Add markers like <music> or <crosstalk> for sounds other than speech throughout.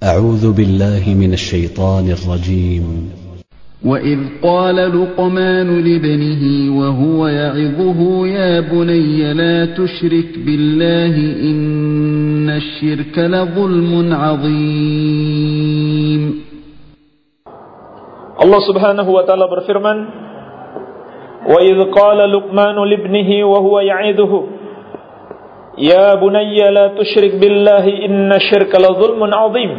أعوذ بالله من الشيطان الرجيم. وإذ قال لقمان لابنه وهو يعظه يا بني لا تشرك بالله إن الشرك لظلم عظيم. Allah Subhanahu wa taala berfirman Wa idh qala Luqman libnihi wa huwa ya'idhuhu Bunayya la tusyrik billahi inna zulmun 'adzim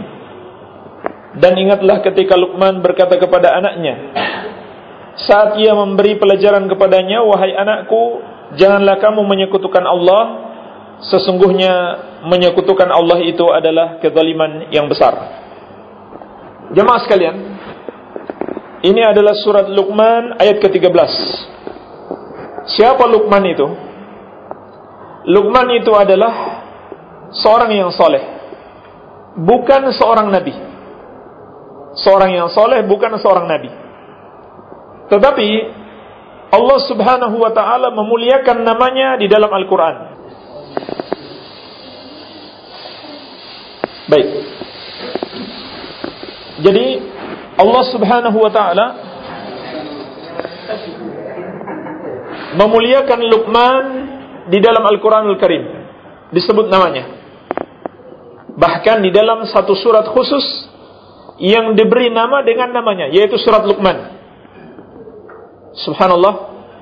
Dan ingatlah ketika Luqman berkata kepada anaknya saat ia memberi pelajaran kepadanya wahai anakku janganlah kamu menyekutukan Allah sesungguhnya menyekutukan Allah itu adalah kezaliman yang besar Jemaah sekalian ini adalah surat Luqman ayat ke-13. Siapa Luqman itu? Luqman itu adalah seorang yang soleh. Bukan seorang nabi. Seorang yang soleh bukan seorang nabi. Tetapi Allah subhanahu wa ta'ala memuliakan namanya di dalam Al-Quran. Baik. Jadi Allah Subhanahu wa taala memuliakan Luqman di dalam Al-Qur'anul Karim. Disebut namanya. Bahkan di dalam satu surat khusus yang diberi nama dengan namanya yaitu surat Luqman. Subhanallah,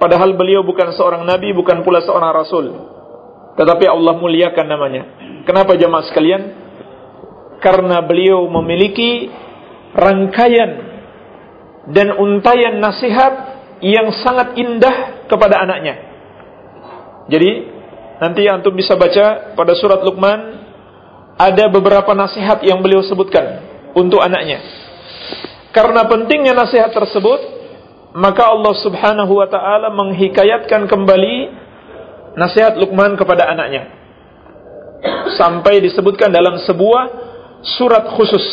padahal beliau bukan seorang nabi, bukan pula seorang rasul. Tetapi Allah muliakan namanya. Kenapa jemaah sekalian? Karena beliau memiliki rangkaian dan untayan nasihat yang sangat indah kepada anaknya. Jadi nanti antum bisa baca pada surat Luqman ada beberapa nasihat yang beliau sebutkan untuk anaknya. Karena pentingnya nasihat tersebut, maka Allah Subhanahu wa taala menghikayatkan kembali nasihat Luqman kepada anaknya. Sampai disebutkan dalam sebuah surat khusus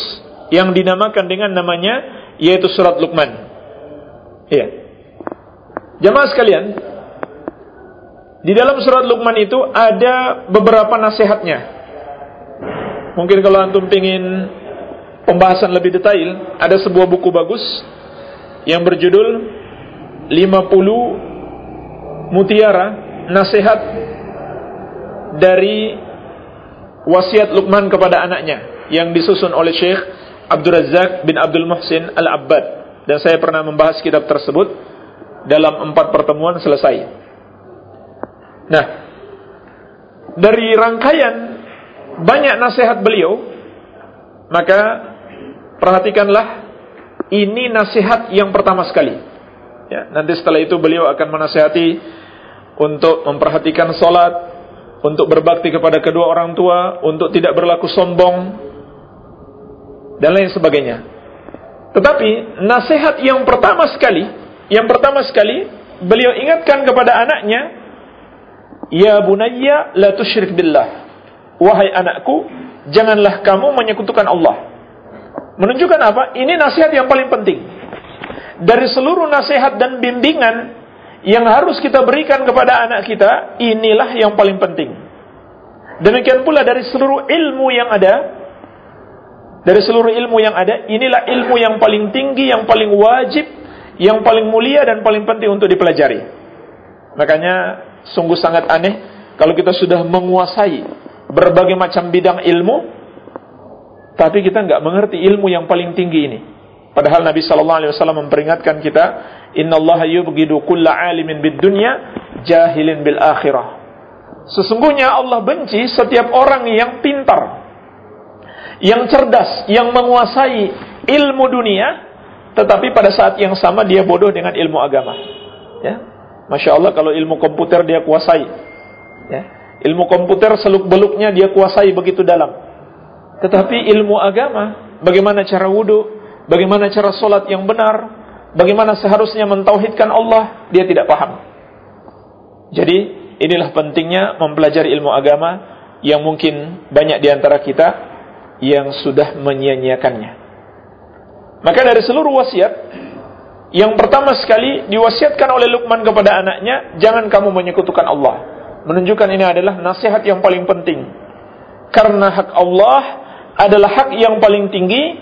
yang dinamakan dengan namanya yaitu surat Luqman. Iya. Jamaah sekalian, di dalam surat Luqman itu ada beberapa nasihatnya. Mungkin kalau antum pingin pembahasan lebih detail, ada sebuah buku bagus yang berjudul 50 Mutiara Nasihat dari wasiat Luqman kepada anaknya yang disusun oleh Syekh Abdul Razak bin Abdul Muhsin Al-Abbad dan saya pernah membahas kitab tersebut dalam empat pertemuan selesai. Nah, dari rangkaian banyak nasihat beliau, maka perhatikanlah ini nasihat yang pertama sekali. Ya, nanti setelah itu beliau akan menasihati untuk memperhatikan solat, untuk berbakti kepada kedua orang tua, untuk tidak berlaku sombong, dan lain sebagainya. Tetapi nasihat yang pertama sekali, yang pertama sekali beliau ingatkan kepada anaknya, "Ya bunayya la tusyrik billah." Wahai anakku, janganlah kamu menyekutukan Allah. Menunjukkan apa? Ini nasihat yang paling penting. Dari seluruh nasihat dan bimbingan yang harus kita berikan kepada anak kita, inilah yang paling penting. Demikian pula dari seluruh ilmu yang ada, dari seluruh ilmu yang ada, inilah ilmu yang paling tinggi, yang paling wajib, yang paling mulia dan paling penting untuk dipelajari. Makanya sungguh sangat aneh kalau kita sudah menguasai berbagai macam bidang ilmu, tapi kita nggak mengerti ilmu yang paling tinggi ini. Padahal Nabi Shallallahu Alaihi Wasallam memperingatkan kita, Inna Allah yubgidu kulla alimin bid dunya jahilin bil akhirah. Sesungguhnya Allah benci setiap orang yang pintar, yang cerdas, yang menguasai ilmu dunia, tetapi pada saat yang sama dia bodoh dengan ilmu agama. Ya, masya Allah kalau ilmu komputer dia kuasai, ya, ilmu komputer seluk beluknya dia kuasai begitu dalam. Tetapi ilmu agama, bagaimana cara wudhu, bagaimana cara solat yang benar, bagaimana seharusnya mentauhidkan Allah, dia tidak paham. Jadi inilah pentingnya mempelajari ilmu agama yang mungkin banyak di antara kita yang sudah menyia-nyiakannya. Maka dari seluruh wasiat yang pertama sekali diwasiatkan oleh Luqman kepada anaknya, jangan kamu menyekutukan Allah. Menunjukkan ini adalah nasihat yang paling penting. Karena hak Allah adalah hak yang paling tinggi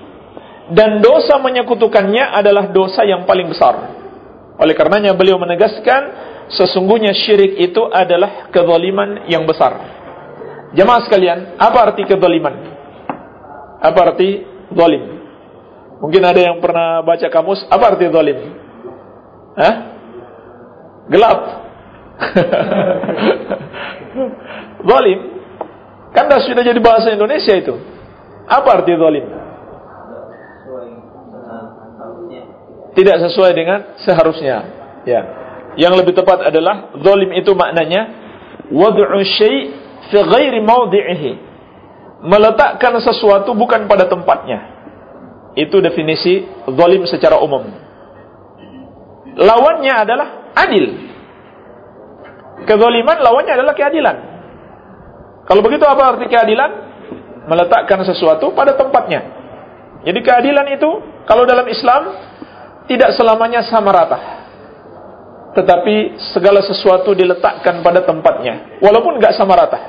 dan dosa menyekutukannya adalah dosa yang paling besar. Oleh karenanya beliau menegaskan sesungguhnya syirik itu adalah kezaliman yang besar. Jemaah sekalian, apa arti kezaliman? Apa arti zalim? Mungkin ada yang pernah baca kamus, apa arti zalim? Hah? Gelap. <laughs> zalim kan dah sudah jadi bahasa Indonesia itu. Apa arti zalim? Tidak sesuai dengan seharusnya. Ya. Yang lebih tepat adalah zalim itu maknanya wad'u syai' fi ghairi mawdi'ihi. Meletakkan sesuatu bukan pada tempatnya. Itu definisi zalim secara umum. Lawannya adalah adil. Kezaliman lawannya adalah keadilan. Kalau begitu apa arti keadilan? Meletakkan sesuatu pada tempatnya. Jadi keadilan itu kalau dalam Islam tidak selamanya sama rata. Tetapi segala sesuatu diletakkan pada tempatnya, walaupun nggak sama rata.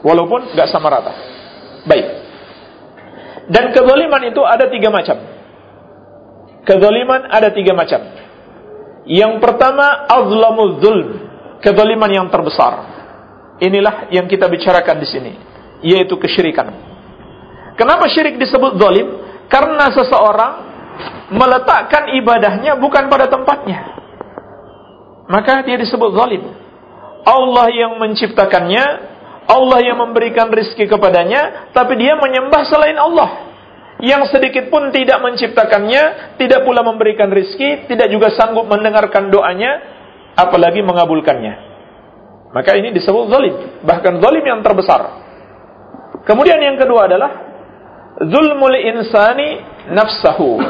Walaupun nggak sama rata. Baik. Dan kezaliman itu ada tiga macam. Kezaliman ada tiga macam. Yang pertama, azlamul zulm. Kezaliman yang terbesar. Inilah yang kita bicarakan di sini, yaitu kesyirikan. Kenapa syirik disebut zalim? Karena seseorang meletakkan ibadahnya bukan pada tempatnya. Maka dia disebut zalim. Allah yang menciptakannya, Allah yang memberikan rizki kepadanya, tapi dia menyembah selain Allah. Yang sedikit pun tidak menciptakannya, tidak pula memberikan rizki, tidak juga sanggup mendengarkan doanya, apalagi mengabulkannya. Maka ini disebut zalim, bahkan zalim yang terbesar. Kemudian yang kedua adalah zulmul insani nafsahu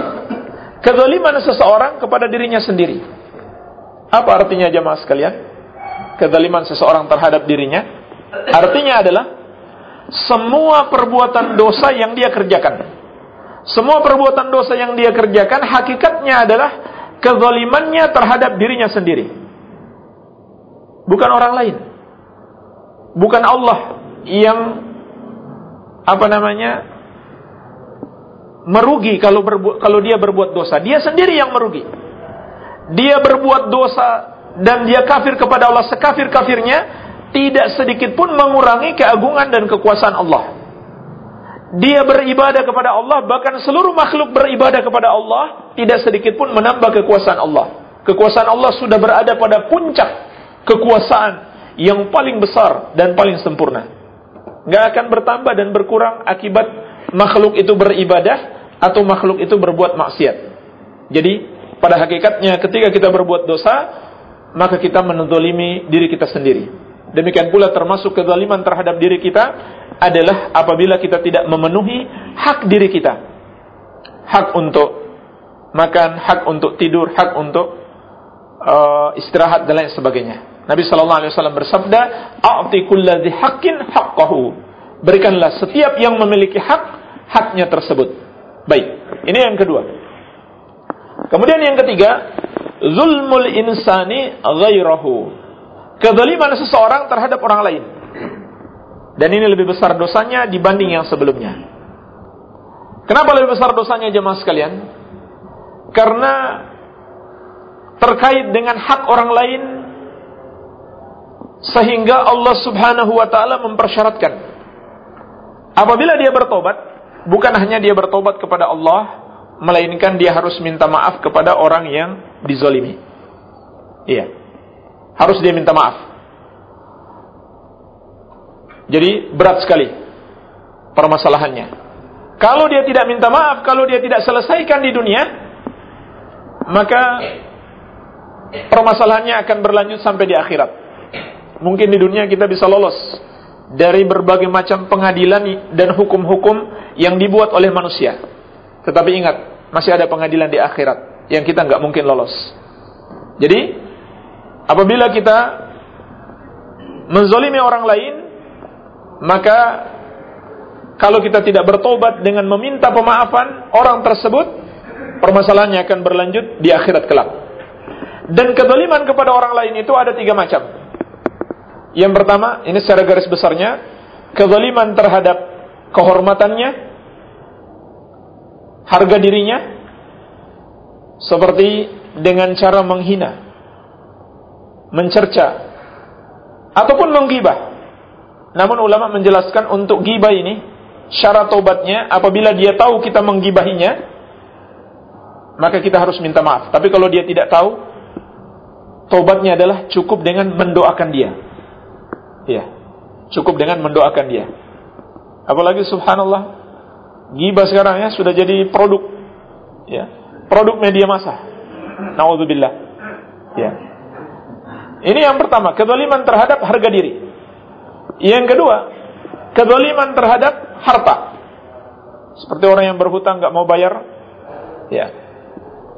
Kezaliman seseorang kepada dirinya sendiri. Apa artinya jemaah sekalian? Kezaliman seseorang terhadap dirinya. Artinya adalah semua perbuatan dosa yang dia kerjakan. Semua perbuatan dosa yang dia kerjakan hakikatnya adalah kezalimannya terhadap dirinya sendiri. Bukan orang lain. Bukan Allah yang apa namanya merugi kalau berbu kalau dia berbuat dosa. Dia sendiri yang merugi. Dia berbuat dosa dan dia kafir kepada Allah sekafir-kafirnya, tidak sedikit pun mengurangi keagungan dan kekuasaan Allah. Dia beribadah kepada Allah, bahkan seluruh makhluk beribadah kepada Allah, tidak sedikit pun menambah kekuasaan Allah. Kekuasaan Allah sudah berada pada puncak kekuasaan yang paling besar dan paling sempurna. Gak akan bertambah dan berkurang akibat makhluk itu beribadah atau makhluk itu berbuat maksiat. Jadi pada hakikatnya ketika kita berbuat dosa, maka kita menzalimi diri kita sendiri. Demikian pula termasuk kezaliman terhadap diri kita adalah apabila kita tidak memenuhi hak diri kita. Hak untuk makan, hak untuk tidur, hak untuk uh, istirahat dan lain sebagainya. Nabi sallallahu alaihi wasallam bersabda, "A'ti kulladzi haqqin haqqahu." Berikanlah setiap yang memiliki hak haknya tersebut. Baik, ini yang kedua. Kemudian yang ketiga, zulmul insani ghairahu. Kezaliman seseorang terhadap orang lain. Dan ini lebih besar dosanya dibanding yang sebelumnya. Kenapa lebih besar dosanya jemaah sekalian? Karena terkait dengan hak orang lain sehingga Allah Subhanahu wa taala mempersyaratkan apabila dia bertobat bukan hanya dia bertobat kepada Allah, melainkan dia harus minta maaf kepada orang yang dizolimi. Iya. Harus dia minta maaf. Jadi berat sekali permasalahannya. Kalau dia tidak minta maaf, kalau dia tidak selesaikan di dunia, maka permasalahannya akan berlanjut sampai di akhirat. Mungkin di dunia kita bisa lolos dari berbagai macam pengadilan dan hukum-hukum yang dibuat oleh manusia. Tetapi ingat, masih ada pengadilan di akhirat yang kita nggak mungkin lolos. Jadi, apabila kita menzolimi orang lain, maka kalau kita tidak bertobat dengan meminta pemaafan orang tersebut, permasalahannya akan berlanjut di akhirat kelak. Dan kezaliman kepada orang lain itu ada tiga macam. Yang pertama, ini secara garis besarnya, kezaliman terhadap kehormatannya, harga dirinya, seperti dengan cara menghina, mencerca, ataupun menggibah. Namun ulama menjelaskan untuk gibah ini syarat tobatnya apabila dia tahu kita menggibahinya maka kita harus minta maaf. Tapi kalau dia tidak tahu tobatnya adalah cukup dengan mendoakan dia. Ya. Cukup dengan mendoakan dia. Apalagi subhanallah gibah sekarang ya sudah jadi produk ya. Produk media massa. Nauzubillah. Ya. Ini yang pertama, kezaliman terhadap harga diri. Yang kedua, kezaliman terhadap harta. Seperti orang yang berhutang nggak mau bayar, ya.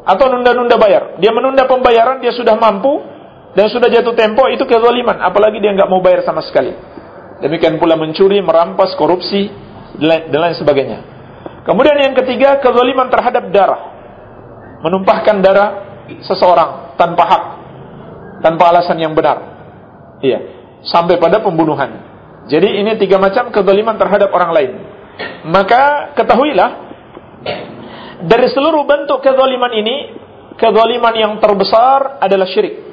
Atau nunda-nunda bayar. Dia menunda pembayaran, dia sudah mampu dan sudah jatuh tempo, itu kezaliman. Apalagi dia nggak mau bayar sama sekali. Demikian pula mencuri, merampas, korupsi, dan lain sebagainya. Kemudian yang ketiga, kezaliman terhadap darah. Menumpahkan darah seseorang tanpa hak tanpa alasan yang benar. Iya, sampai pada pembunuhan. Jadi ini tiga macam kezaliman terhadap orang lain. Maka ketahuilah dari seluruh bentuk kezaliman ini, kezaliman yang terbesar adalah syirik.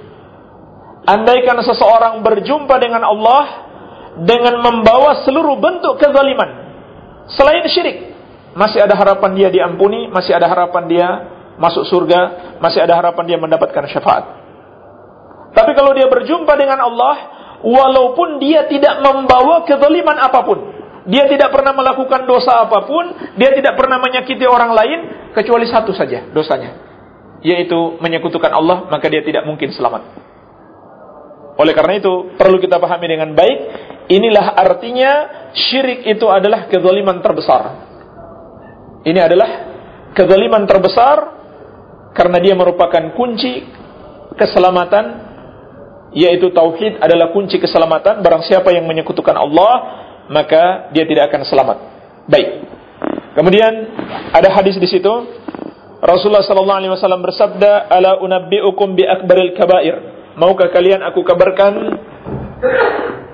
Andaikan seseorang berjumpa dengan Allah dengan membawa seluruh bentuk kezaliman selain syirik, masih ada harapan dia diampuni, masih ada harapan dia masuk surga, masih ada harapan dia mendapatkan syafaat. Tapi kalau dia berjumpa dengan Allah, walaupun dia tidak membawa kezaliman apa pun, dia tidak pernah melakukan dosa apa pun, dia tidak pernah menyakiti orang lain, kecuali satu saja dosanya, yaitu menyekutukan Allah, maka dia tidak mungkin selamat. Oleh karena itu, perlu kita pahami dengan baik, inilah artinya syirik itu adalah kezaliman terbesar. Ini adalah kezaliman terbesar karena dia merupakan kunci keselamatan yaitu tauhid adalah kunci keselamatan. Barang siapa yang menyekutukan Allah maka dia tidak akan selamat. Baik. Kemudian ada hadis di situ. Rasulullah sallallahu alaihi wasallam bersabda ala unabbiukum bi akbaril kabair. Maukah kalian aku kabarkan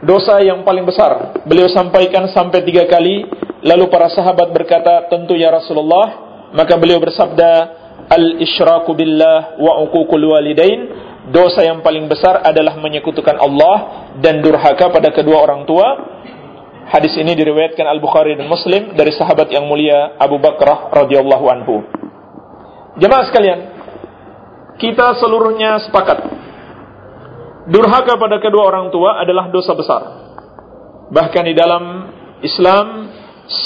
dosa yang paling besar? Beliau sampaikan sampai tiga kali. Lalu para sahabat berkata tentu ya Rasulullah. Maka beliau bersabda al isyraku billah wa uququl walidain dosa yang paling besar adalah menyekutukan Allah dan durhaka pada kedua orang tua. Hadis ini diriwayatkan Al-Bukhari dan Muslim dari sahabat yang mulia Abu Bakrah radhiyallahu anhu. Jemaah sekalian, kita seluruhnya sepakat. Durhaka pada kedua orang tua adalah dosa besar. Bahkan di dalam Islam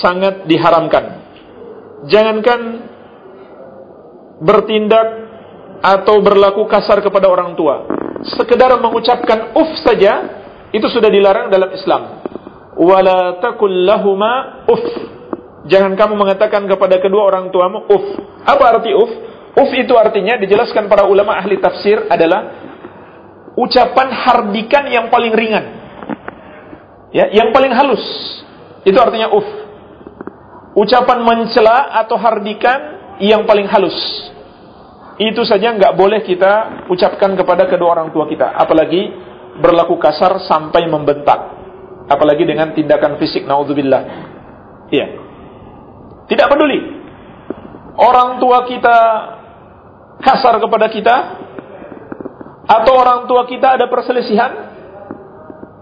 sangat diharamkan. Jangankan bertindak atau berlaku kasar kepada orang tua. Sekedar mengucapkan uf saja itu sudah dilarang dalam Islam. Wala takul lahuma uf. Jangan kamu mengatakan kepada kedua orang tuamu uf. Apa arti uf? Uf itu artinya dijelaskan para ulama ahli tafsir adalah ucapan hardikan yang paling ringan. Ya, yang paling halus. Itu artinya uf. Ucapan mencela atau hardikan yang paling halus itu saja nggak boleh kita ucapkan kepada kedua orang tua kita, apalagi berlaku kasar sampai membentak, apalagi dengan tindakan fisik naudzubillah. Iya. Tidak peduli orang tua kita kasar kepada kita atau orang tua kita ada perselisihan,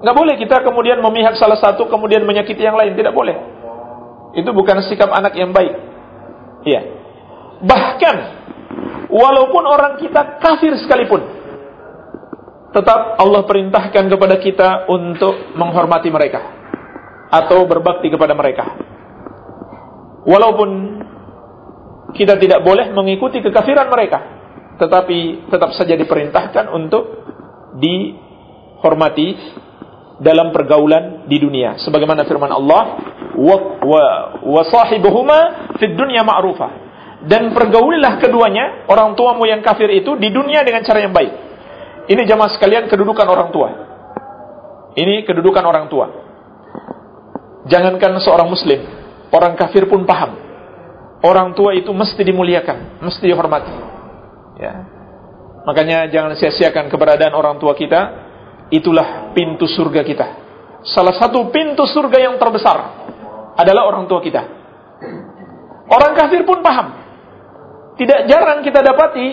nggak boleh kita kemudian memihak salah satu kemudian menyakiti yang lain, tidak boleh. Itu bukan sikap anak yang baik. Iya. Bahkan walaupun orang kita kafir sekalipun. Tetap Allah perintahkan kepada kita untuk menghormati mereka atau berbakti kepada mereka. Walaupun kita tidak boleh mengikuti kekafiran mereka, tetapi tetap saja diperintahkan untuk dihormati dalam pergaulan di dunia sebagaimana firman Allah wa wa, wa sahibuhuma fid dunya ma'rufa dan pergaulilah keduanya orang tuamu yang kafir itu di dunia dengan cara yang baik. Ini jamaah sekalian kedudukan orang tua. Ini kedudukan orang tua. Jangankan seorang muslim, orang kafir pun paham. Orang tua itu mesti dimuliakan, mesti dihormati. Ya. Makanya jangan sia-siakan keberadaan orang tua kita. Itulah pintu surga kita. Salah satu pintu surga yang terbesar. adalah orang tua kita. Orang kafir pun paham. Tidak jarang kita dapati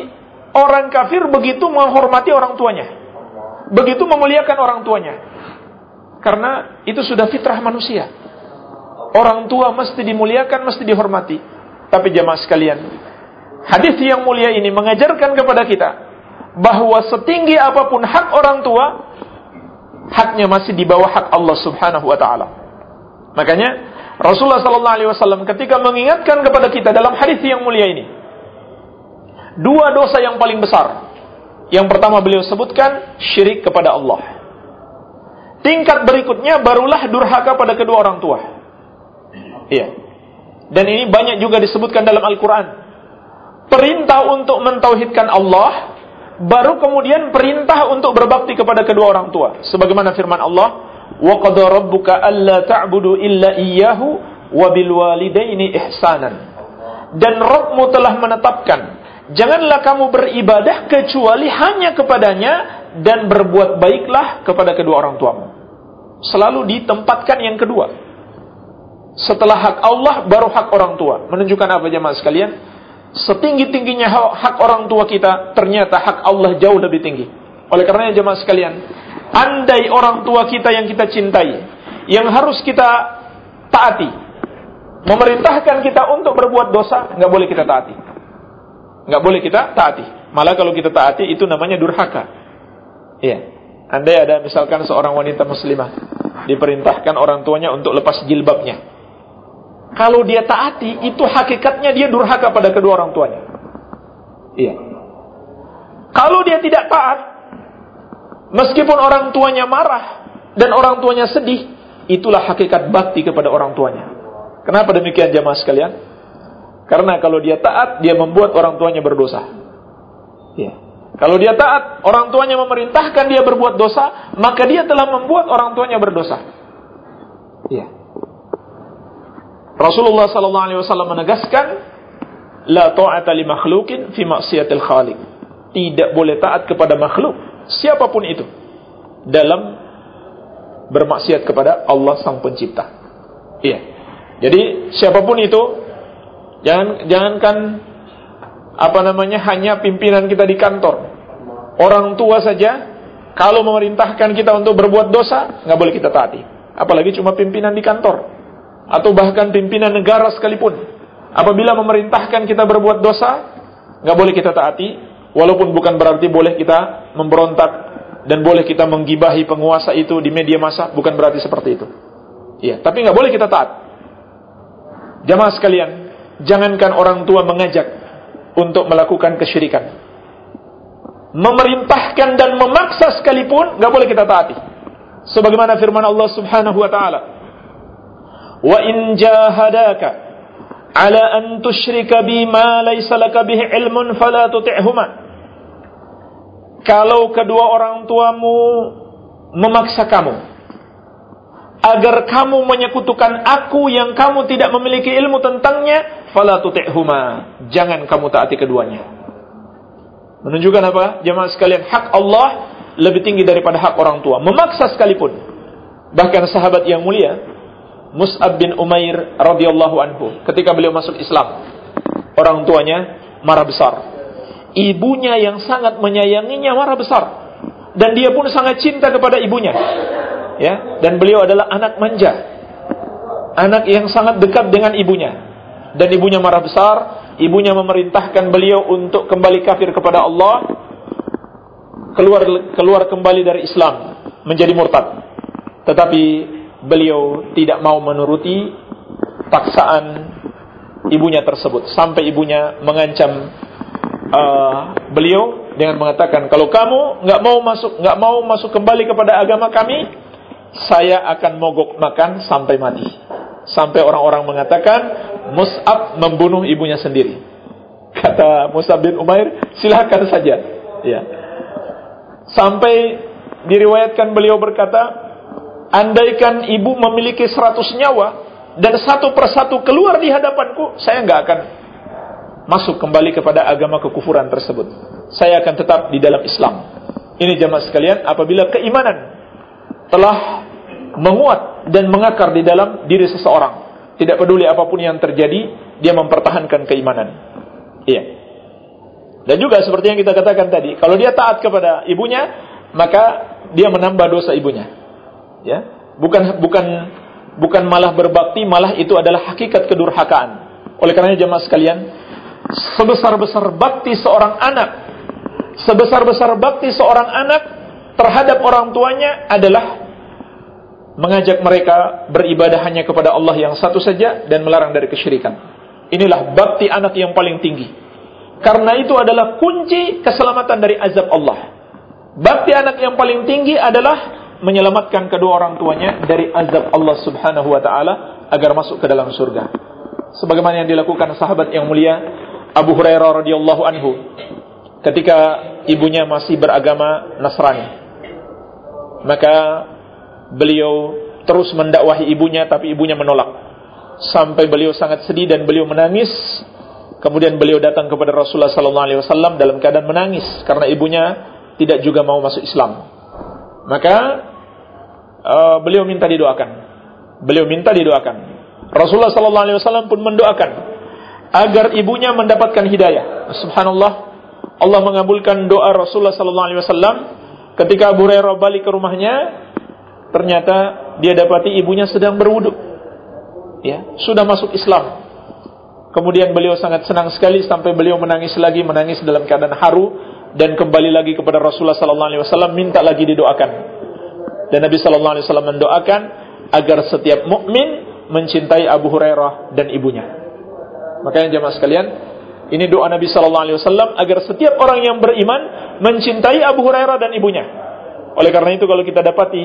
orang kafir begitu menghormati orang tuanya. Begitu memuliakan orang tuanya. Karena itu sudah fitrah manusia. Orang tua mesti dimuliakan, mesti dihormati. Tapi jamaah sekalian, hadis yang mulia ini mengajarkan kepada kita bahwa setinggi apa pun hak orang tua, haknya masih di bawah hak Allah Subhanahu wa taala. Makanya Rasulullah sallallahu alaihi wasallam ketika mengingatkan kepada kita dalam hadis yang mulia ini dua dosa yang paling besar. Yang pertama beliau sebutkan syirik kepada Allah. Tingkat berikutnya barulah durhaka pada kedua orang tua. Iya. Dan ini banyak juga disebutkan dalam Al-Qur'an. Perintah untuk mentauhidkan Allah, baru kemudian perintah untuk berbakti kepada kedua orang tua. Sebagaimana firman Allah, "Wa qad rabbuka alla ta'budu illa iyyahu wa bil walidaini ihsanan." Dan Rabbmu telah menetapkan janganlah kamu beribadah kecuali hanya kepadanya dan berbuat baiklah kepada kedua orang tuamu. Selalu ditempatkan yang kedua. Setelah hak Allah baru hak orang tua. Menunjukkan apa jemaah sekalian? Setinggi-tingginya hak orang tua kita, ternyata hak Allah jauh lebih tinggi. Oleh karenanya jemaah sekalian, andai orang tua kita yang kita cintai, yang harus kita taati, memerintahkan kita untuk berbuat dosa, nggak boleh kita taati. Nggak boleh kita taati. Malah kalau kita taati itu namanya durhaka. Iya. Andai ada misalkan seorang wanita muslimah diperintahkan orang tuanya untuk lepas jilbabnya. Kalau dia taati, itu hakikatnya dia durhaka pada kedua orang tuanya. Iya. Kalau dia tidak taat, meskipun orang tuanya marah dan orang tuanya sedih, itulah hakikat bakti kepada orang tuanya. Kenapa demikian jamaah sekalian? Karena kalau dia taat, dia membuat orang tuanya berdosa. Iya. Kalau dia taat, orang tuanya memerintahkan dia berbuat dosa, maka dia telah membuat orang tuanya berdosa. Iya. Rasulullah sallallahu alaihi wasallam menegaskan la ta'ata li makhluqin fi maksiatil khaliq. Tidak boleh taat kepada makhluk siapa pun itu dalam bermaksiat kepada Allah sang pencipta. Iya. Jadi siapa pun itu jangan jangankan apa namanya hanya pimpinan kita di kantor. Orang tua saja kalau memerintahkan kita untuk berbuat dosa, nggak boleh kita taati. Apalagi cuma pimpinan di kantor. Atau bahkan pimpinan negara sekalipun. Apabila memerintahkan kita berbuat dosa nggak boleh kita taati. Walaupun bukan berarti boleh kita memberontak dan boleh kita menggibahi penguasa itu di media massa bukan berarti seperti itu. Iya tapi nggak boleh kita taat. Jamaah sekalian jangankan orang tua mengajak untuk melakukan kesyirikan. Memerintahkan dan memaksa sekalipun nggak boleh kita taati. Sebagaimana firman Allah Subhanahu wa taala wa in jahadaka ala an tusyrika bima laysa laka bihi ilmun fala tuti'huma. Kalau kedua orang tuamu memaksa kamu agar kamu menyekutukan aku yang kamu tidak memiliki ilmu tentangnya fala tuti'huma jangan kamu taati keduanya menunjukkan apa jemaah sekalian hak Allah lebih tinggi daripada hak orang tua memaksa sekalipun bahkan sahabat yang mulia Mus'ab bin Umair radhiyallahu anhu ketika beliau masuk Islam. Orang tuanya marah besar. Ibunya yang sangat menyayanginya marah besar. Dan dia pun sangat cinta kepada ibunya. Ya, dan beliau adalah anak manja. Anak yang sangat dekat dengan ibunya. Dan ibunya marah besar, ibunya memerintahkan beliau untuk kembali kafir kepada Allah. Keluar keluar kembali dari Islam, menjadi murtad. Tetapi beliau tidak mau menuruti paksaan ibunya tersebut sampai ibunya mengancam uh, beliau dengan mengatakan kalau kamu nggak mau masuk nggak mau masuk kembali kepada agama kami saya akan mogok makan sampai mati sampai orang-orang mengatakan Mus'ab membunuh ibunya sendiri kata Mus'ab bin Umair silahkan saja ya sampai diriwayatkan beliau berkata Andaikan ibu memiliki seratus nyawa dan satu persatu keluar di hadapanku, saya nggak akan masuk kembali kepada agama kekufuran tersebut. Saya akan tetap di dalam Islam. Ini jamaah sekalian, apabila keimanan telah menguat dan mengakar di dalam diri seseorang, Tidak peduli apa pun yang terjadi, dia mempertahankan keimanan. Iya. Dan juga seperti yang kita katakan tadi, kalau dia taat kepada ibunya, maka dia menambah dosa ibunya. Ya. Bukan bukan bukan malah berbakti, malah itu adalah hakikat kedurhakaan. Oleh karenanya jemaah sekalian, sebesar-besar bakti seorang anak, sebesar-besar bakti seorang anak terhadap orang tuanya adalah mengajak mereka beribadah hanya kepada Allah yang satu saja dan melarang dari kesyirikan. Inilah bakti anak yang paling tinggi. Karena itu adalah kunci keselamatan dari azab Allah. Bakti anak yang paling tinggi adalah menyelamatkan kedua orang tuanya dari azab Allah Subhanahu wa taala agar masuk ke dalam surga. Sebagaimana yang dilakukan sahabat yang mulia Abu Hurairah radhiyallahu anhu ketika ibunya masih beragama Nasrani. Maka beliau terus mendakwahi ibunya tapi ibunya menolak. Sampai beliau sangat sedih dan beliau menangis. Kemudian beliau datang kepada Rasulullah sallallahu alaihi wasallam dalam keadaan menangis karena ibunya tidak juga mau masuk Islam. Maka uh, beliau minta didoakan. Beliau minta didoakan. Rasulullah sallallahu alaihi wasallam pun mendoakan agar ibunya mendapatkan hidayah. Subhanallah, Allah mengabulkan doa Rasulullah sallallahu alaihi wasallam ketika Abu Hurairah balik ke rumahnya, ternyata dia dapati ibunya sedang berwudu. Ya, sudah masuk Islam. Kemudian beliau sangat senang sekali sampai beliau menangis lagi, menangis dalam keadaan haru dan kembali lagi kepada Rasulullah sallallahu alaihi wasallam minta lagi didoakan. Dan Nabi sallallahu alaihi wasallam mendoakan agar setiap mukmin mencintai Abu Hurairah dan ibunya. Makanya jemaah sekalian, ini doa Nabi sallallahu alaihi wasallam agar setiap orang yang beriman mencintai Abu Hurairah dan ibunya. Oleh karena itu kalau kita dapati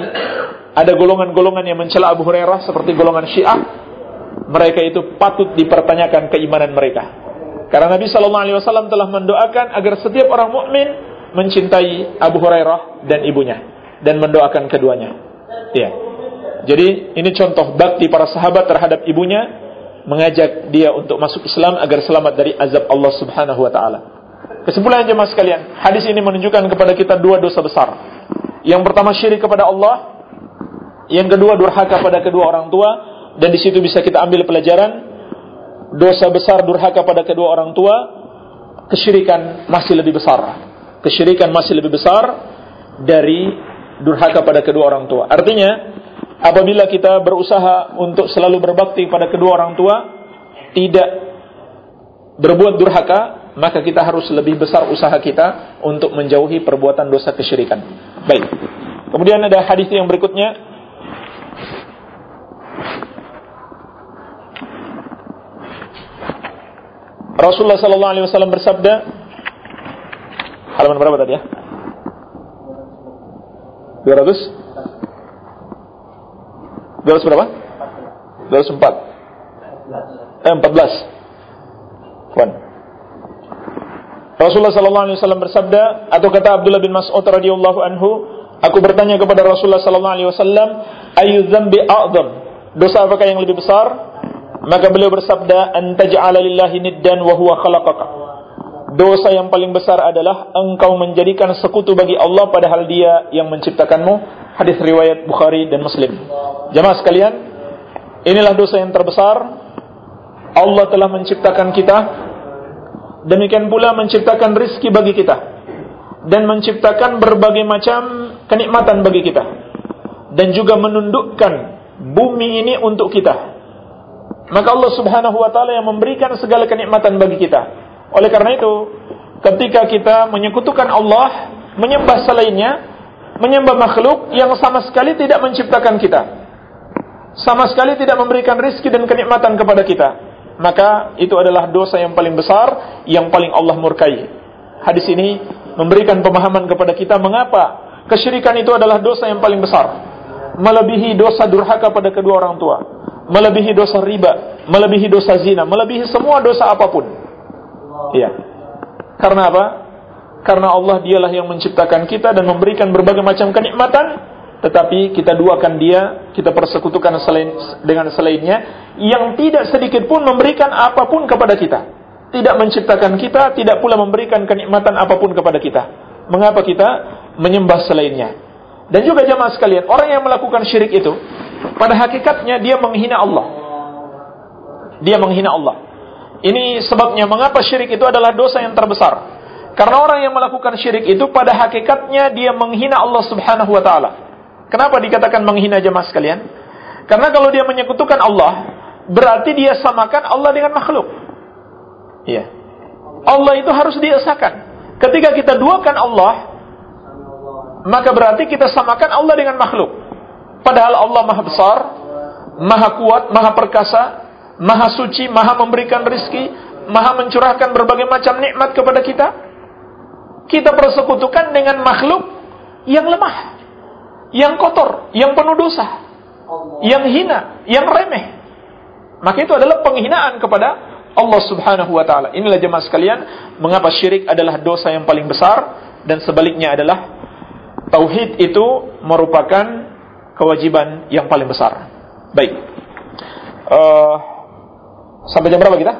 ada golongan-golongan yang mencela Abu Hurairah seperti golongan Syiah, mereka itu patut dipertanyakan keimanan mereka. Karena Nabi Shallallahu Alaihi Wasallam telah mendoakan agar setiap orang mukmin mencintai Abu Hurairah dan ibunya dan mendoakan keduanya. Ya. Jadi ini contoh bakti para sahabat terhadap ibunya mengajak dia untuk masuk Islam agar selamat dari azab Allah Subhanahu wa taala. Kesimpulan jemaah sekalian, hadis ini menunjukkan kepada kita dua dosa besar. Yang pertama syirik kepada Allah, yang kedua durhaka pada kedua orang tua dan di situ bisa kita ambil pelajaran dosa besar durhaka pada kedua orang tua, kesyirikan masih lebih besar. Kesyirikan masih lebih besar dari durhaka pada kedua orang tua. Artinya, apabila kita berusaha untuk selalu berbakti pada kedua orang tua, tidak berbuat durhaka, maka kita harus lebih besar usaha kita untuk menjauhi perbuatan dosa kesyirikan. Baik. Kemudian ada hadis yang berikutnya Rasulullah sallallahu alaihi wasallam bersabda halaman berapa tadi ya? 200 200 berapa? 204 Eh 14 Kuan Rasulullah sallallahu alaihi wasallam bersabda atau kata Abdullah bin Mas'ud radhiyallahu anhu aku bertanya kepada Rasulullah sallallahu alaihi wasallam ayu dzambi a'dzam dosa apakah yang lebih besar? Maka beliau bersabda, "Antaj'ala lillahi niddan wa huwa khalaqaka." Dosa yang paling besar adalah engkau menjadikan sekutu bagi Allah padahal Dia yang menciptakanmu. Hadis riwayat Bukhari dan Muslim. Jemaah sekalian, inilah dosa yang terbesar. Allah telah menciptakan kita. Demikian pula menciptakan rizki bagi kita dan menciptakan berbagai macam kenikmatan bagi kita dan juga menundukkan bumi ini untuk kita maka Allah Subhanahu wa taala yang memberikan segala kenikmatan bagi kita. Oleh karena itu, ketika kita menyekutukan Allah, menyembah selainnya, menyembah makhluk yang sama sekali tidak menciptakan kita. Sama sekali tidak memberikan rizki dan kenikmatan kepada kita. Maka itu adalah dosa yang paling besar, yang paling Allah murkai. Hadis ini memberikan pemahaman kepada kita mengapa kesyirikan itu adalah dosa yang paling besar. Melebihi dosa durhaka pada kedua orang tua melebihi dosa riba, melebihi dosa zina, melebihi semua dosa apa pun. Iya. Karena apa? Karena Allah dialah yang menciptakan kita dan memberikan berbagai macam kenikmatan, tetapi kita duakan dia, kita persekutukan selain dengan selainnya yang tidak sedikit pun memberikan apa pun kepada kita. Tidak menciptakan kita, tidak pula memberikan kenikmatan apa pun kepada kita. Mengapa kita menyembah selainnya? Dan juga jamaah sekalian, orang yang melakukan syirik itu pada hakikatnya dia menghina Allah. dia menghina Allah. Ini sebabnya mengapa syirik itu adalah dosa yang terbesar. Karena orang yang melakukan syirik itu pada hakikatnya dia menghina Allah Subhanahu wa taala. Kenapa dikatakan menghina jemaah sekalian? Karena kalau dia menyekutukan Allah, berarti dia samakan Allah dengan makhluk. Iya. Allah itu harus diesakan. Ketika kita duakan Allah, maka berarti kita samakan Allah dengan makhluk. Padahal Allah Maha besar, Maha kuat, Maha perkasa, Maha suci, Maha memberikan rizki, Maha mencurahkan berbagai macam nikmat kepada kita. Kita persekutukan dengan makhluk yang lemah, yang kotor, yang penuh dosa, yang hina, yang remeh. Maka itu adalah penghinaan kepada Allah Subhanahu wa taala. Inilah jemaah sekalian, mengapa syirik adalah dosa yang paling besar dan sebaliknya adalah tauhid itu merupakan kewajiban yang paling besar. Baik. Uh, sampai jam berapa kita?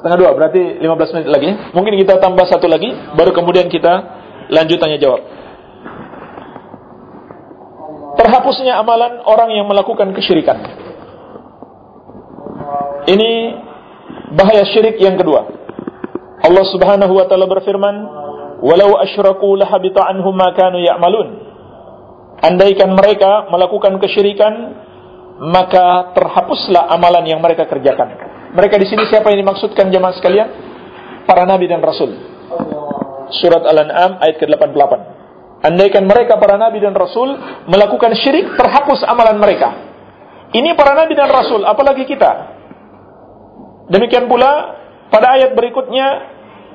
Setengah dua, berarti 15 menit lagi. Mungkin kita tambah satu lagi, baru kemudian kita lanjut tanya jawab. Terhapusnya amalan orang yang melakukan kesyirikan. Ini bahaya syirik yang kedua. Allah Subhanahu wa taala berfirman, "Walau asyraku lahabita anhum ma kanu ya'malun." Andaikan mereka melakukan kesyirikan, maka terhapuslah amalan yang mereka kerjakan. Mereka di sini siapa yang dimaksudkan jemaah sekalian? Para nabi dan rasul. Surat Al-An'am ayat ke-88. Andaikan mereka para nabi dan rasul melakukan syirik, terhapus amalan mereka. Ini para nabi dan rasul, apalagi kita. Demikian pula pada ayat berikutnya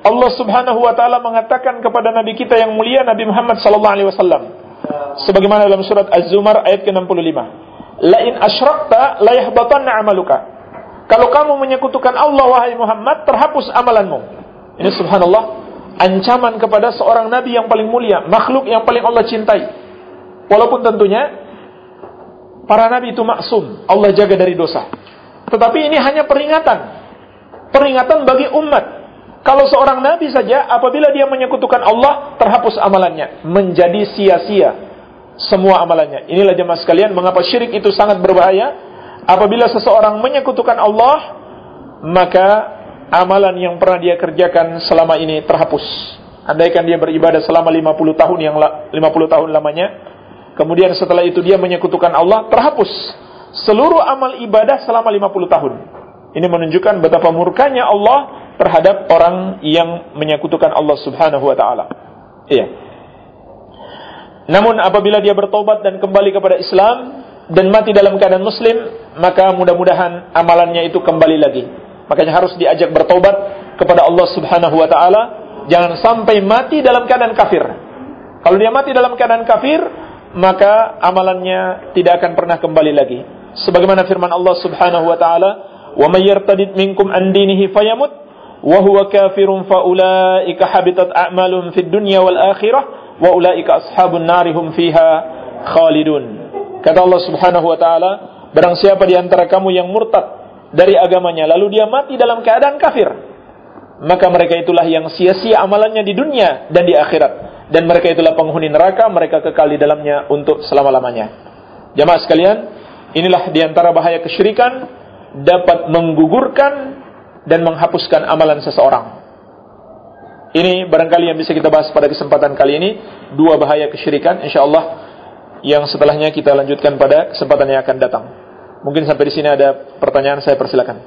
Allah Subhanahu wa taala mengatakan kepada nabi kita yang mulia Nabi Muhammad sallallahu alaihi wasallam sebagaimana dalam surat Az-Zumar ayat ke-65. Lain asyrakta la amaluka. Kalau kamu menyekutukan Allah wahai Muhammad, terhapus amalanmu. Ini subhanallah ancaman kepada seorang nabi yang paling mulia, makhluk yang paling Allah cintai. Walaupun tentunya para nabi itu maksum, Allah jaga dari dosa. Tetapi ini hanya peringatan. Peringatan bagi umat. Kalau seorang nabi saja apabila dia menyekutukan Allah, terhapus amalannya, menjadi sia-sia semua amalannya. Inilah jemaah sekalian mengapa syirik itu sangat berbahaya. Apabila seseorang menyekutukan Allah, maka amalan yang pernah dia kerjakan selama ini terhapus. Andaikan dia beribadah selama 50 tahun yang 50 tahun lamanya, kemudian setelah itu dia menyekutukan Allah, terhapus seluruh amal ibadah selama 50 tahun. Ini menunjukkan betapa murkanya Allah terhadap orang yang menyekutukan Allah Subhanahu wa taala. Iya. Namun apabila dia bertobat dan kembali kepada Islam dan mati dalam keadaan muslim, maka mudah-mudahan amalannya itu kembali lagi. Makanya harus diajak bertobat kepada Allah Subhanahu wa taala, jangan sampai mati dalam keadaan kafir. Kalau dia mati dalam keadaan kafir, maka amalannya tidak akan pernah kembali lagi. Sebagaimana firman Allah Subhanahu wa taala, "Wa may yartadid minkum an dinihi fayamut wa kafirun fa ulaika habitat a'malum fid dunya wal akhirah wa ulaika ashabun narihum fiha khalidun. Kata Allah Subhanahu wa taala, barang siapa di antara kamu yang murtad dari agamanya lalu dia mati dalam keadaan kafir, maka mereka itulah yang sia-sia amalannya di dunia dan di akhirat dan mereka itulah penghuni neraka, mereka kekal di dalamnya untuk selama-lamanya. Jamaah sekalian, inilah di antara bahaya kesyirikan dapat menggugurkan dan menghapuskan amalan seseorang. Ini barangkali yang bisa kita bahas pada kesempatan kali ini dua bahaya kesyirikan insyaallah yang setelahnya kita lanjutkan pada kesempatan yang akan datang. Mungkin sampai di sini ada pertanyaan saya persilakan.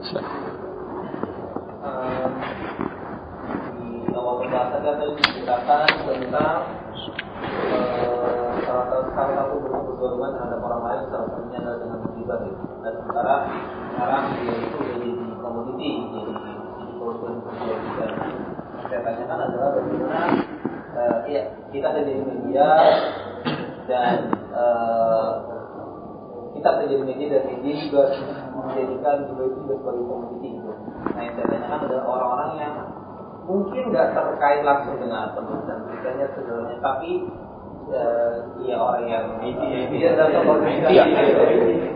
Silakan. di awal pembahasan kan tadi diceritakan tentang ya kita ada di media dan uh, kita terjadi media dan media juga menjadikan juga itu juga sebagai komoditi nah yang saya tanyakan adalah orang-orang yang mungkin nggak terkait langsung dengan penulisan beritanya sebenarnya tapi uh, ya orang yang media dan tokoh media.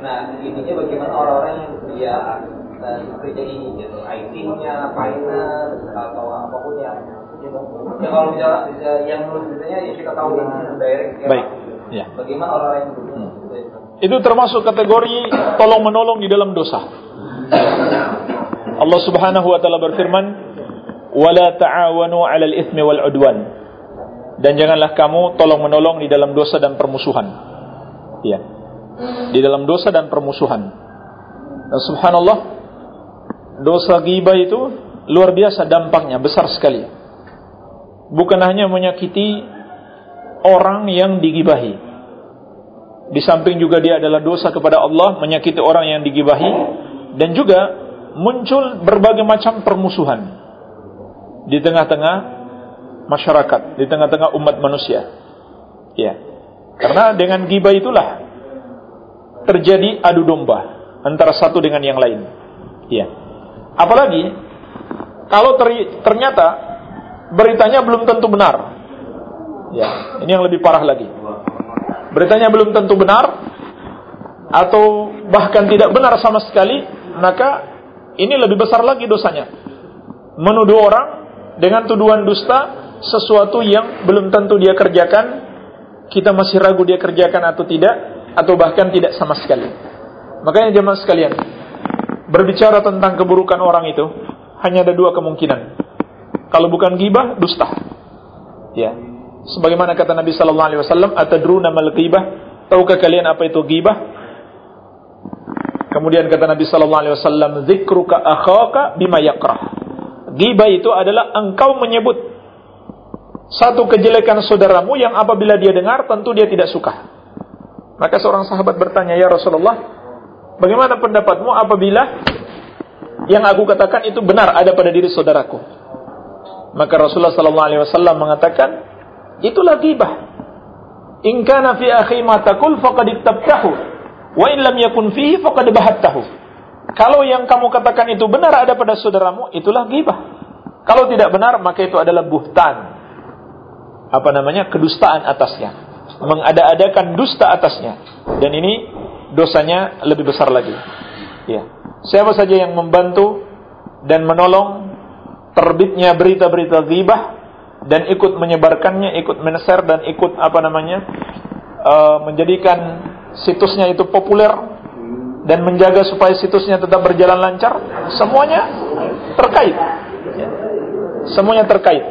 nah intinya bagaimana orang-orang yang dia uh, kerja ini gitu. IT-nya, finance atau apa pun yang gitu. Ya kalau bicara yang ya kita tahu yang direct ya, Baik. Ya. Bagaimana orang yang berguna? Itu termasuk kategori tolong menolong di dalam dosa. Allah Subhanahu wa taala berfirman, "Wala ta'awanu 'alal itsmi wal 'udwan." Dan janganlah kamu tolong menolong di dalam dosa dan permusuhan. Ya. Di dalam dosa dan permusuhan. Dan subhanallah, dosa ghibah itu luar biasa dampaknya, besar sekali. Bukan hanya menyakiti orang yang digibahi. Di samping juga dia adalah dosa kepada Allah, menyakiti orang yang digibahi dan juga muncul berbagai macam permusuhan di tengah-tengah masyarakat, di tengah-tengah umat manusia. Ya. Karena dengan gibah itulah terjadi adu domba antara satu dengan yang lain. Ya. Apalagi kalau ternyata beritanya belum tentu benar. Ya, ini yang lebih parah lagi. Beritanya belum tentu benar atau bahkan tidak benar sama sekali, maka ini lebih besar lagi dosanya. Menuduh orang dengan tuduhan dusta sesuatu yang belum tentu dia kerjakan, kita masih ragu dia kerjakan atau tidak, atau bahkan tidak sama sekali. Makanya jemaah sekalian, berbicara tentang keburukan orang itu hanya ada dua kemungkinan. Kalau bukan gibah, dusta. Ya, sebagaimana kata Nabi sallallahu alaihi wasallam atadruna mal ghibah? Tahukah kalian apa itu ghibah? Kemudian kata Nabi sallallahu alaihi wasallam dzikruka akhaka bima yakrah. Ghibah itu adalah engkau menyebut satu kejelekan saudaramu yang apabila dia dengar tentu dia tidak suka. Maka seorang sahabat bertanya ya Rasulullah bagaimana pendapatmu apabila yang aku katakan itu benar ada pada diri saudaraku maka Rasulullah sallallahu alaihi wasallam mengatakan Itulah ghibah. In kana fi akhi ma taqul faqad ittabtahu wa in lam yakun fihi faqad bahattahu. Kalau yang kamu katakan itu benar ada pada saudaramu, itulah ghibah. Kalau tidak benar, maka itu adalah buhtan. Apa namanya? Kedustaan atasnya. Mengada-adakan dusta atasnya. Dan ini dosanya lebih besar lagi. Ya. Siapa saja yang membantu dan menolong terbitnya berita-berita ghibah dan ikut menyebarkannya, ikut men-share dan ikut apa namanya uh, menjadikan situsnya itu populer dan menjaga supaya situsnya tetap berjalan lancar, semuanya terkait. Semuanya terkait.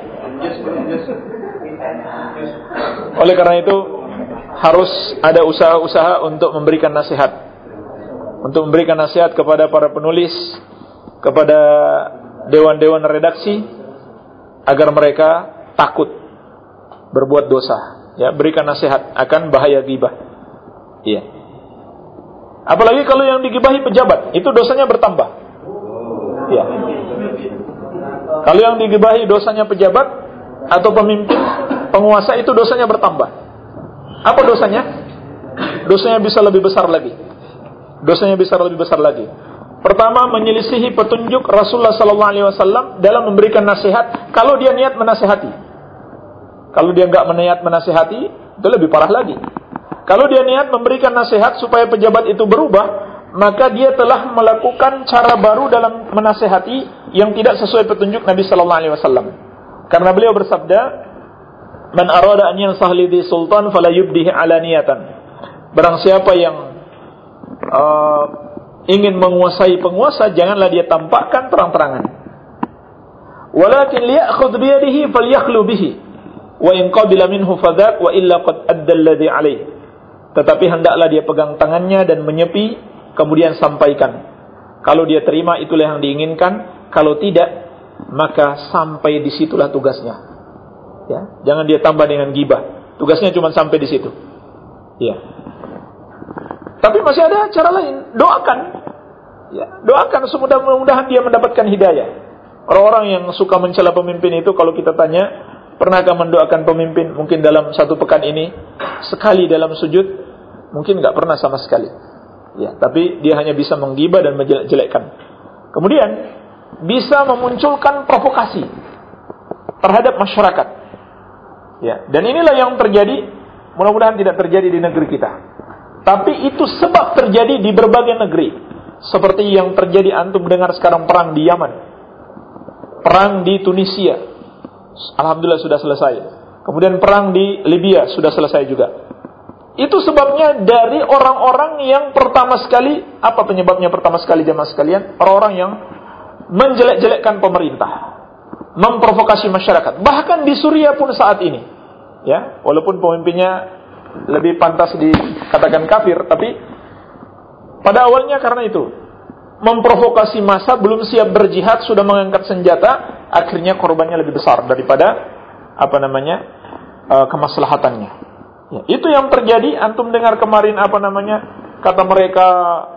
Oleh karena itu harus ada usaha-usaha untuk memberikan nasihat. Untuk memberikan nasihat kepada para penulis, kepada dewan-dewan redaksi agar mereka takut berbuat dosa. Ya, berikan nasihat akan bahaya gibah. Iya. Apalagi kalau yang digibahi pejabat, itu dosanya bertambah. Iya. Kalau yang digibahi dosanya pejabat atau pemimpin, penguasa itu dosanya bertambah. Apa dosanya? Dosanya bisa lebih besar lagi. Dosanya bisa lebih besar lagi. Pertama menyelisihi petunjuk Rasulullah sallallahu alaihi wasallam dalam memberikan nasihat kalau dia niat menasehati. Kalau dia nggak meniat menasehati, itu lebih parah lagi. Kalau dia niat memberikan nasihat supaya pejabat itu berubah, maka dia telah melakukan cara baru dalam menasehati yang tidak sesuai petunjuk Nabi Sallallahu Alaihi Wasallam. Karena beliau bersabda, "Man arada an yansah di sultan fala yubdihi alaniyatan." Barang siapa yang uh, ingin menguasai penguasa, janganlah dia tampakkan terang-terangan. Walakin liya'khudh biyadihi falyakhlu bihi. Wa in qabila minhu fadak wa illa qad adda alladhi alaih. Tetapi hendaklah dia pegang tangannya dan menyepi kemudian sampaikan. Kalau dia terima itulah yang diinginkan. Kalau tidak maka sampai di situlah tugasnya. Ya jangan dia tambah dengan gibah. Tugasnya cuma sampai di situ. Ya tapi masih ada cara lain doakan ya doakan semudah-mudahan dia mendapatkan hidayah orang-orang yang suka mencela pemimpin itu kalau kita tanya Pernahkah mendoakan pemimpin mungkin dalam satu pekan ini sekali dalam sujud? Mungkin nggak pernah sama sekali. Ya, tapi dia hanya bisa menggibah dan menjelek-jelekkan. Kemudian bisa memunculkan provokasi terhadap masyarakat. Ya, dan inilah yang terjadi, mudah-mudahan tidak terjadi di negeri kita. Tapi itu sebab terjadi di berbagai negeri. Seperti yang terjadi antum dengar sekarang perang di Yaman. Perang di Tunisia, Alhamdulillah sudah selesai. Kemudian perang di Libya sudah selesai juga. Itu sebabnya dari orang-orang yang pertama sekali, apa penyebabnya pertama sekali jemaah sekalian? Orang-orang yang menjelek-jelekkan pemerintah, memprovokasi masyarakat. Bahkan di Suriah pun saat ini, ya, walaupun pemimpinnya lebih pantas dikatakan kafir, tapi pada awalnya karena itu memprovokasi masa belum siap berjihad sudah mengangkat senjata, akhirnya korbannya lebih besar daripada apa namanya uh, kemaslahatannya. Ya, itu yang terjadi. Antum dengar kemarin apa namanya? Kata mereka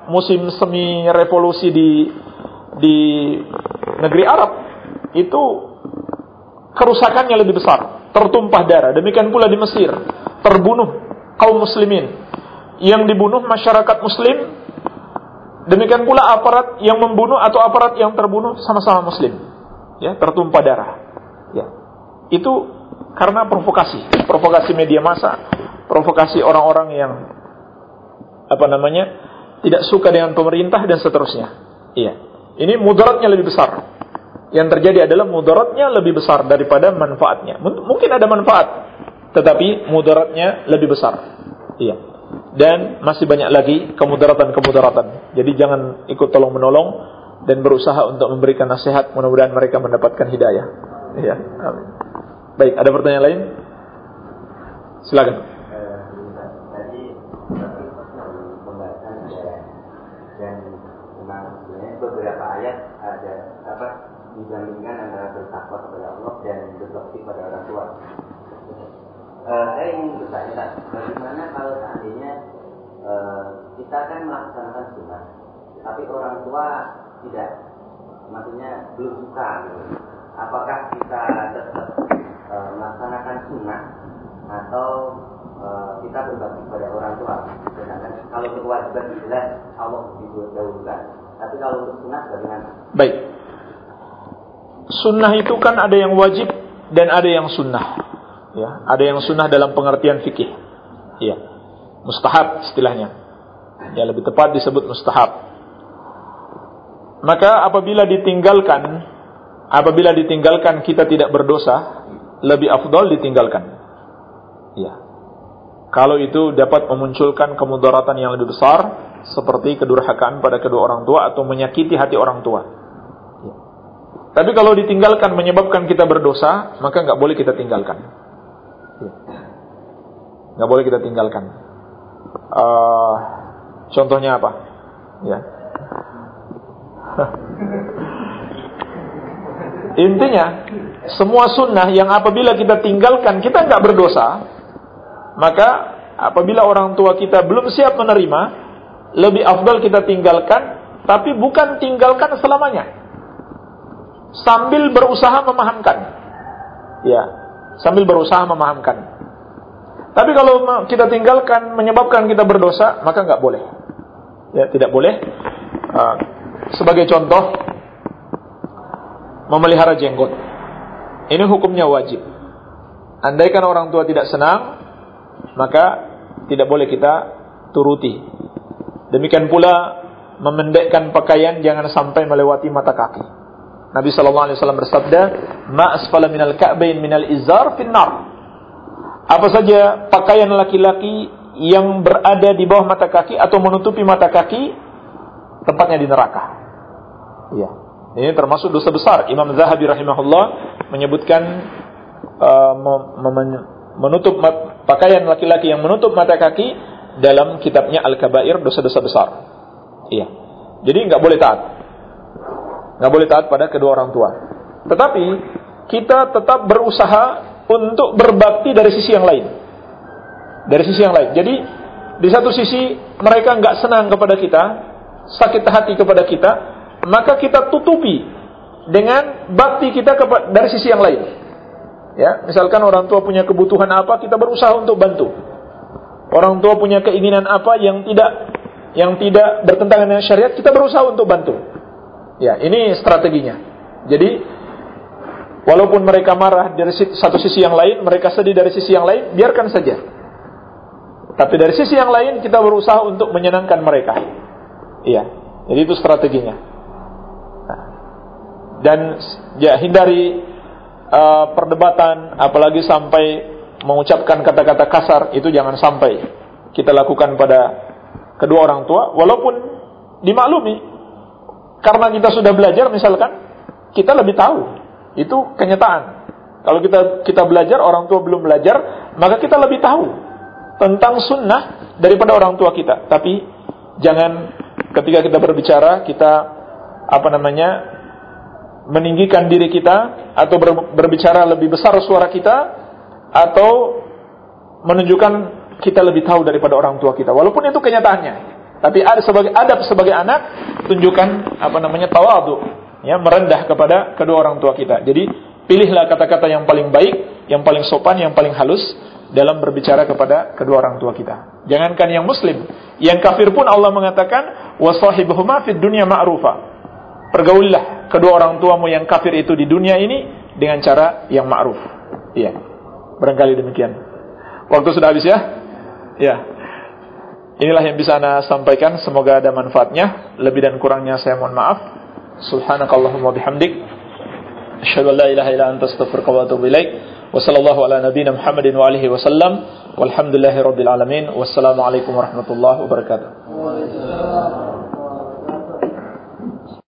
musim semi revolusi di di negeri Arab itu kerusakannya lebih besar, tertumpah darah. Demikian pula di Mesir, terbunuh kaum muslimin. Yang dibunuh masyarakat muslim. Demikian pula aparat yang membunuh atau aparat yang terbunuh sama-sama muslim. Ya, tertumpah darah. Ya. Itu karena provokasi, provokasi media massa, provokasi orang-orang yang apa namanya tidak suka dengan pemerintah dan seterusnya. Iya, ini mudaratnya lebih besar. Yang terjadi adalah mudaratnya lebih besar daripada manfaatnya. Mungkin ada manfaat, tetapi mudaratnya lebih besar. Iya. Dan masih banyak lagi kemudaratan-kemudaratan. Jadi jangan ikut tolong menolong dan berusaha untuk memberikan nasihat. Mudah-mudahan mereka mendapatkan hidayah. Iya. Amin. Baik, ada pertanyaan lain? Silakan. beberapa ayat ada apa dibandingkan antara bertakwa kepada Allah dan berbakti pada orang tua. Uh, saya bertanya, bagaimana kalau seandainya uh, kita kan melaksanakan sunnah, tapi orang tua tidak, maksudnya belum suka, gitu. apakah kita tetap uh, melaksanakan sunnah atau uh, kita berbakti kepada orang tua? Sedangkan kalau kewajiban jelas Allah didahulukan. Tapi kalau untuk sunnah bagaimana? Baik. Sunnah itu kan ada yang wajib dan ada yang sunnah. Ya, ada yang sunnah dalam pengertian fikih. Ya. Mustahab istilahnya. Ya, lebih tepat disebut mustahab. Maka apabila ditinggalkan, apabila ditinggalkan kita tidak berdosa, lebih afdol ditinggalkan. Ya. Kalau itu dapat memunculkan kemudaratan yang lebih besar, seperti kedurhakaan pada kedua orang tua atau menyakiti hati orang tua. Ya. Tapi kalau ditinggalkan menyebabkan kita berdosa, maka nggak boleh kita tinggalkan. Nggak boleh kita tinggalkan. Uh, contohnya apa? Ya. <laughs> Intinya, semua sunnah yang apabila kita tinggalkan kita nggak berdosa, maka apabila orang tua kita belum siap menerima, lebih afdal kita tinggalkan, tapi bukan tinggalkan selamanya. Sambil berusaha memahamkan. Ya, sambil berusaha memahamkan. Tapi kalau kita tinggalkan menyebabkan kita berdosa, maka nggak boleh. Ya, tidak boleh. Uh, sebagai contoh, memelihara jenggot. Ini hukumnya wajib. Andaikan orang tua tidak senang, maka tidak boleh kita turuti Demikian pula memendekkan pakaian jangan sampai melewati mata kaki. Nabi sallallahu alaihi wasallam bersabda, "Ma asfala minal ka'bain minal izar finnar." Apa saja pakaian laki-laki yang berada di bawah mata kaki atau menutupi mata kaki tempatnya di neraka. Iya. Ini termasuk dosa besar. Imam Zahabi rahimahullah menyebutkan uh, menutup pakaian laki-laki yang menutup mata kaki dalam kitabnya Al-Kabair dosa-dosa besar. Iya. Jadi nggak boleh taat. Nggak boleh taat pada kedua orang tua. Tetapi kita tetap berusaha untuk berbakti dari sisi yang lain. Dari sisi yang lain. Jadi di satu sisi mereka nggak senang kepada kita, sakit hati kepada kita, maka kita tutupi dengan bakti kita dari sisi yang lain. Ya, misalkan orang tua punya kebutuhan apa, kita berusaha untuk bantu. Orang tua punya keinginan apa yang tidak yang tidak bertentangan dengan syariat, kita berusaha untuk bantu. Ya, ini strateginya. Jadi walaupun mereka marah dari satu sisi yang lain, mereka sedih dari sisi yang lain, biarkan saja. Tapi dari sisi yang lain kita berusaha untuk menyenangkan mereka. Iya. Jadi itu strateginya. Dan ya hindari uh, perdebatan apalagi sampai mengucapkan kata-kata kasar itu jangan sampai kita lakukan pada kedua orang tua walaupun dimaklumi karena kita sudah belajar misalkan kita lebih tahu itu kenyataan. Kalau kita kita belajar orang tua belum belajar maka kita lebih tahu tentang sunnah daripada orang tua kita. Tapi jangan ketika kita berbicara kita apa namanya meninggikan diri kita atau berbicara lebih besar suara kita atau menunjukkan kita lebih tahu daripada orang tua kita. Walaupun itu kenyataannya. Tapi ada sebagai adab sebagai anak tunjukkan apa namanya tawadu ya merendah kepada kedua orang tua kita jadi pilihlah kata-kata yang paling baik yang paling sopan yang paling halus dalam berbicara kepada kedua orang tua kita jangankan yang muslim yang kafir pun Allah mengatakan wasahibuhuma fid dunya ma'rufa pergaullah kedua orang tuamu yang kafir itu di dunia ini dengan cara yang ma'ruf iya barangkali demikian waktu sudah habis ya Ya. Inilah yang bisa Anda sampaikan. Semoga ada manfaatnya. Lebih dan kurangnya saya mohon maaf. سبحانك اللهم وبحمدك. أشهد أن لا إله إلا أنت أستغفرك وأتوب إليك. وصلى الله على نبينا محمد وعليه وسلم. والحمد لله رب العالمين. والسلام عليكم ورحمة الله وبركاته.